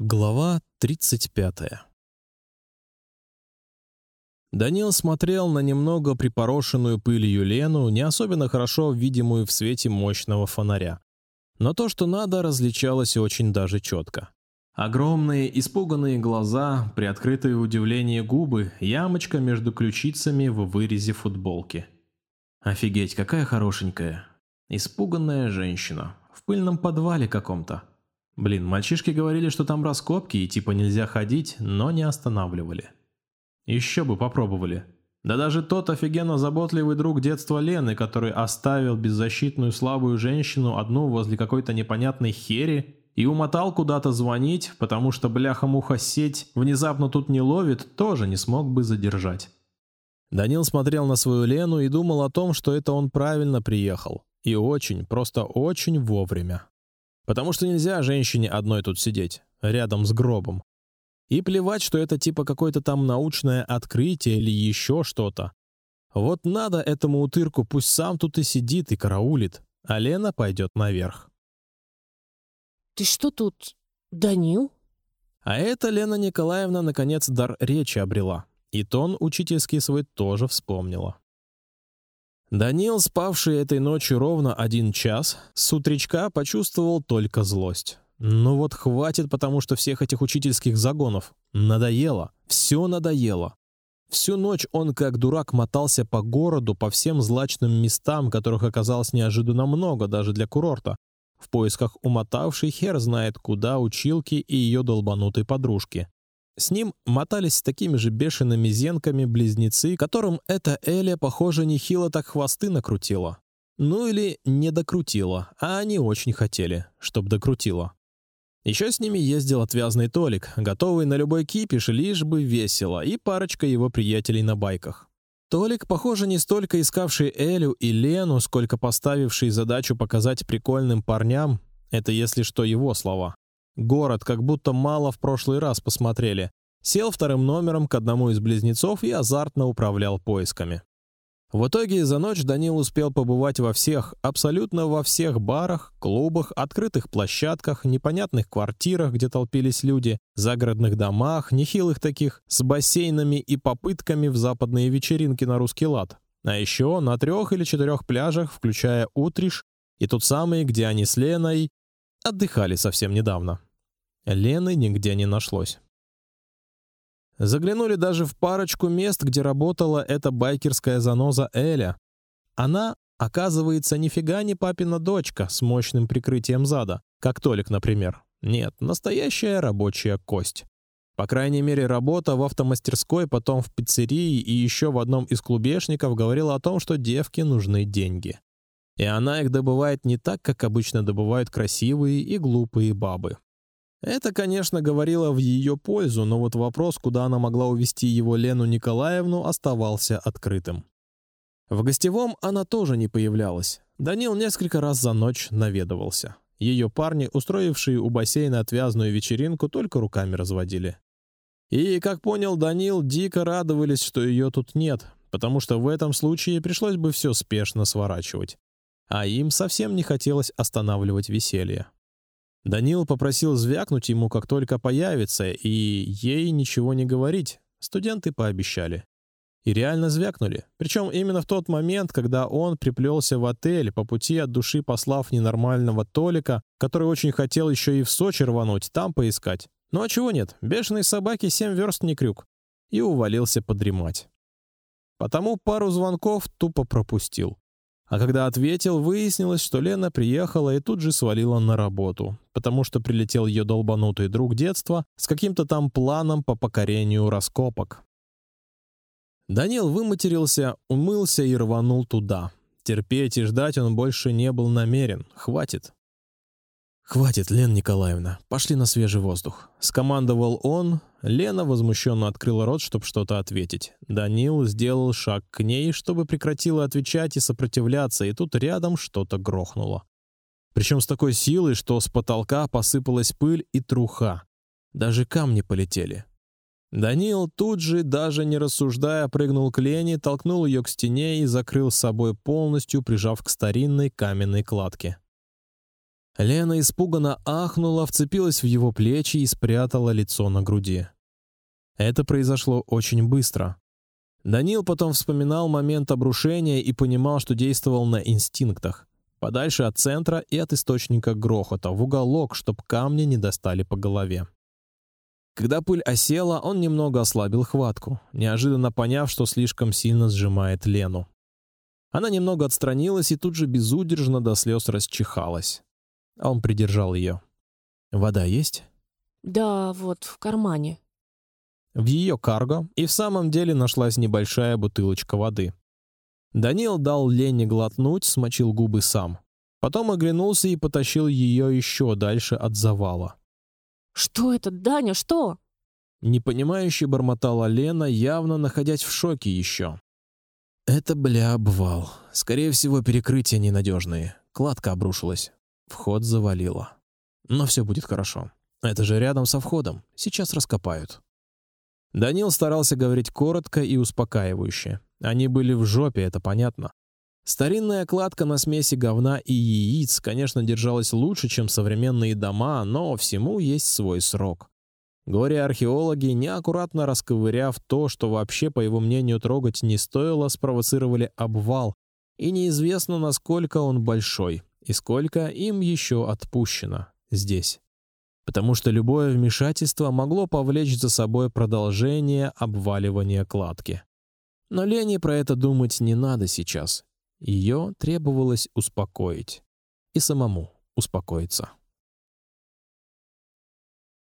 Глава тридцать пятая. Данил смотрел на немного припорошенную пылью Лену, не особенно хорошо видимую в свете мощного фонаря, но то, что надо, различалось очень даже четко. Огромные испуганные глаза, приоткрытые удивлении губы, ямочка между ключицами в вырезе футболки. Офигеть, какая хорошенькая, испуганная женщина в пыльном подвале каком-то. Блин, мальчишки говорили, что там раскопки и типа нельзя ходить, но не останавливали. Еще бы попробовали. Да даже тот офигенно заботливый друг детства Лены, который оставил беззащитную слабую женщину одну возле какой-то непонятной хери и умотал куда-то звонить, потому что бляха-муха сеть внезапно тут не ловит, тоже не смог бы задержать. Данил смотрел на свою Лену и думал о том, что это он правильно приехал. И очень, просто очень вовремя. Потому что нельзя женщине одной тут сидеть, рядом с гробом. И плевать, что это типа какое-то там научное открытие или еще что-то. Вот надо этому утырку, пусть сам тут и сидит и караулит, а Лена пойдет наверх. Ты что тут, Данил? А это Лена Николаевна наконец дар речи обрела, и тон учительский свой тоже вспомнила. Данил, спавший этой ночью ровно один час, с утречка почувствовал только злость. Ну вот хватит, потому что всех этих учительских загонов надоело, все надоело. Всю ночь он как дурак мотался по городу, по всем злачным местам, которых оказалось неожиданно много даже для курорта, в поисках умотавшей хер знает куда училки и ее долбанутой подружки. С ним мотались с такими же бешеными зенками близнецы, которым эта Эля, похоже, нехило так хвосты накрутила. Ну или не докрутила, а они очень хотели, чтоб докрутила. Еще с ними ездил отвязный Толик, готовый на любой кипиш, лишь бы весело, и парочка его приятелей на байках. Толик, похоже, не столько искавший Элю и Лену, сколько поставивший задачу показать прикольным парням. Это если что его слова. Город как будто мало в прошлый раз посмотрели. Сел вторым номером к одному из близнецов и азартно управлял поисками. В итоге за ночь Данил успел побывать во всех, абсолютно во всех барах, клубах, открытых площадках, непонятных квартирах, где толпились люди, загородных домах, нехилых таких, с бассейнами и попытками в западные вечеринки на русский лад. А еще на трех или четырех пляжах, включая Утриш и тот самый, где они с Леной отдыхали совсем недавно. Лены нигде не нашлось. Заглянули даже в парочку мест, где работала эта байкерская заноза Эля. Она, оказывается, нифига не папина дочка с мощным прикрытием зада, как Толик, например. Нет, настоящая рабочая кость. По крайней мере, работа в автомастерской, потом в пиццерии и еще в одном из клубешников говорила о том, что девке нужны деньги. И она их добывает не так, как обычно добывают красивые и глупые бабы. Это, конечно, говорило в ее пользу, но вот вопрос, куда она могла увести его Лену Николаевну, оставался открытым. В гостевом она тоже не появлялась. Данил несколько раз за ночь наведывался. Ее парни, устроившие у бассейна отвязную вечеринку, только руками разводили. И, как понял Данил, дико радовались, что ее тут нет, потому что в этом случае пришлось бы все спешно сворачивать, а им совсем не хотелось останавливать веселье. Данил попросил звякнуть ему, как только появится, и ей ничего не говорить. Студенты пообещали. И реально звякнули. Причем именно в тот момент, когда он приплелся в отель, по пути от души послав ненормального Толика, который очень хотел еще и в Сочи рвануть, там поискать. Ну а чего нет? Бешеные собаки семь верст не крюк. И увалился подремать. Потому пару звонков тупо пропустил. А когда ответил, выяснилось, что Лена приехала и тут же свалила на работу, потому что прилетел ее долбанутый друг детства с каким-то там планом по покорению раскопок. Данил выматерился, умылся и рванул туда. Терпеть и ждать он больше не был намерен. Хватит. Хватит, Лен Николаевна, пошли на свежий воздух. Скомандовал он. Лена возмущенно открыла рот, чтобы что-то ответить. Данил сделал шаг к ней, чтобы прекратила отвечать и сопротивляться, и тут рядом что-то грохнуло. Причем с такой силой, что с потолка посыпалась пыль и труха. Даже камни полетели. Данил тут же, даже не рассуждая, прыгнул к Лене, толкнул ее к стене и закрыл собой полностью, прижав к старинной каменной кладке. Лена испуганно ахнула, вцепилась в его плечи и спрятала лицо на груди. Это произошло очень быстро. Данил потом вспоминал момент обрушения и понимал, что действовал на инстинктах, подальше от центра и от источника грохота, в уголок, чтоб камни не достали по голове. Когда пыль осела, он немного ослабил хватку, неожиданно поняв, что слишком сильно сжимает Лену. Она немного отстранилась и тут же безудержно до слез расчихалась. А он придержал ее. Вода есть? Да, вот в кармане. В ее карго и в самом деле нашлась небольшая бутылочка воды. Даниил дал Лене глотнуть, смочил губы сам, потом оглянулся и потащил ее еще дальше от завала. Что это, Даня? Что? Непонимающе бормотала Лена, явно находясь в шоке еще. Это бля обвал. Скорее всего, перекрытия ненадежные. Кладка обрушилась. Вход завалило. Но все будет хорошо. Это же рядом со входом. Сейчас раскопают. Данил старался говорить коротко и успокаивающе. Они были в жопе, это понятно. Старинная кладка на смеси говна и яиц, конечно, держалась лучше, чем современные дома, но всему есть свой срок. Горе-археологи, неаккуратно расковыряв то, что вообще, по его мнению, трогать не стоило, спровоцировали обвал, и неизвестно, насколько он большой и сколько им еще отпущено здесь. Потому что любое вмешательство могло повлечь за собой продолжение обваливания кладки. Но Лене про это думать не надо сейчас. Ее требовалось успокоить и самому успокоиться.